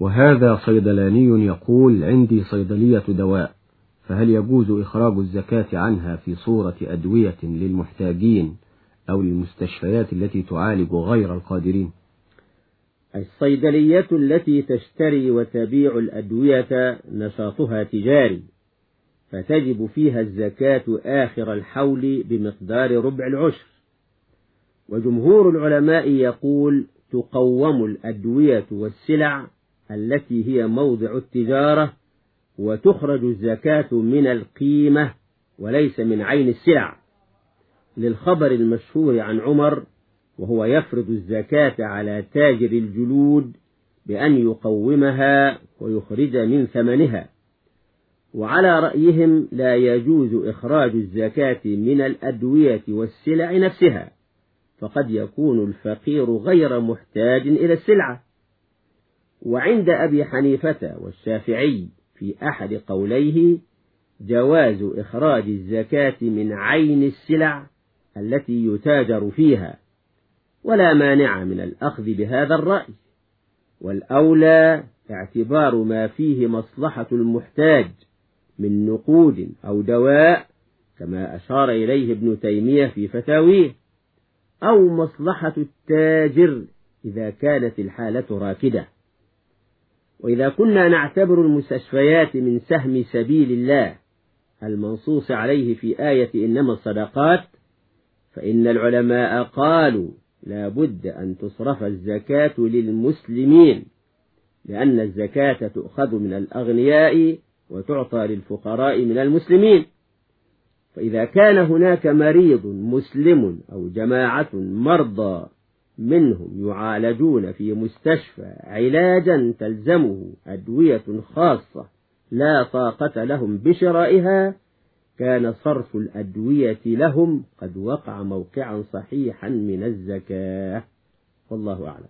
وهذا صيدلاني يقول عندي صيدلية دواء فهل يجوز إخراج الزكاة عنها في صورة أدوية للمحتاجين أو للمستشفيات التي تعالج غير القادرين؟ الصيدلية التي تشتري وتبيع الأدوية نشاطها تجاري فتجب فيها الزكاة آخر الحول بمقدار ربع العشر. وجمهور العلماء يقول تقوم الأدوية والسلع التي هي موضع التجارة وتخرج الزكاة من القيمة وليس من عين السلع. للخبر المشهور عن عمر وهو يفرض الزكاة على تاجر الجلود بأن يقومها ويخرج من ثمنها. وعلى رأيهم لا يجوز إخراج الزكاة من الأدوية والسلع نفسها فقد يكون الفقير غير محتاج إلى السلعة. وعند أبي حنيفة والشافعي في أحد قوليه جواز إخراج الزكاة من عين السلع التي يتاجر فيها ولا مانع من الأخذ بهذا الرأي. والأولى اعتبار ما فيه مصلحة المحتاج من نقود أو دواء كما أشار إليه ابن تيمية في فتاويه أو مصلحة التاجر إذا كانت الحالة راكدة. وإذا كنا نعتبر المستشفيات من سهم سبيل الله المنصوص عليه في آية إنما الصدقات فإن العلماء قالوا لا بد أن تصرف الزكاة للمسلمين لأن الزكاة تؤخذ من الأغنياء وتعطى للفقراء من المسلمين. فإذا كان هناك مريض مسلم أو جماعة مرضى منهم يعالجون في مستشفى علاجا تلزمه أدوية خاصة لا طاقة لهم بشرائها كان صرف الأدوية لهم قد وقع موقعا صحيحا من الزكاة. والله أعلم.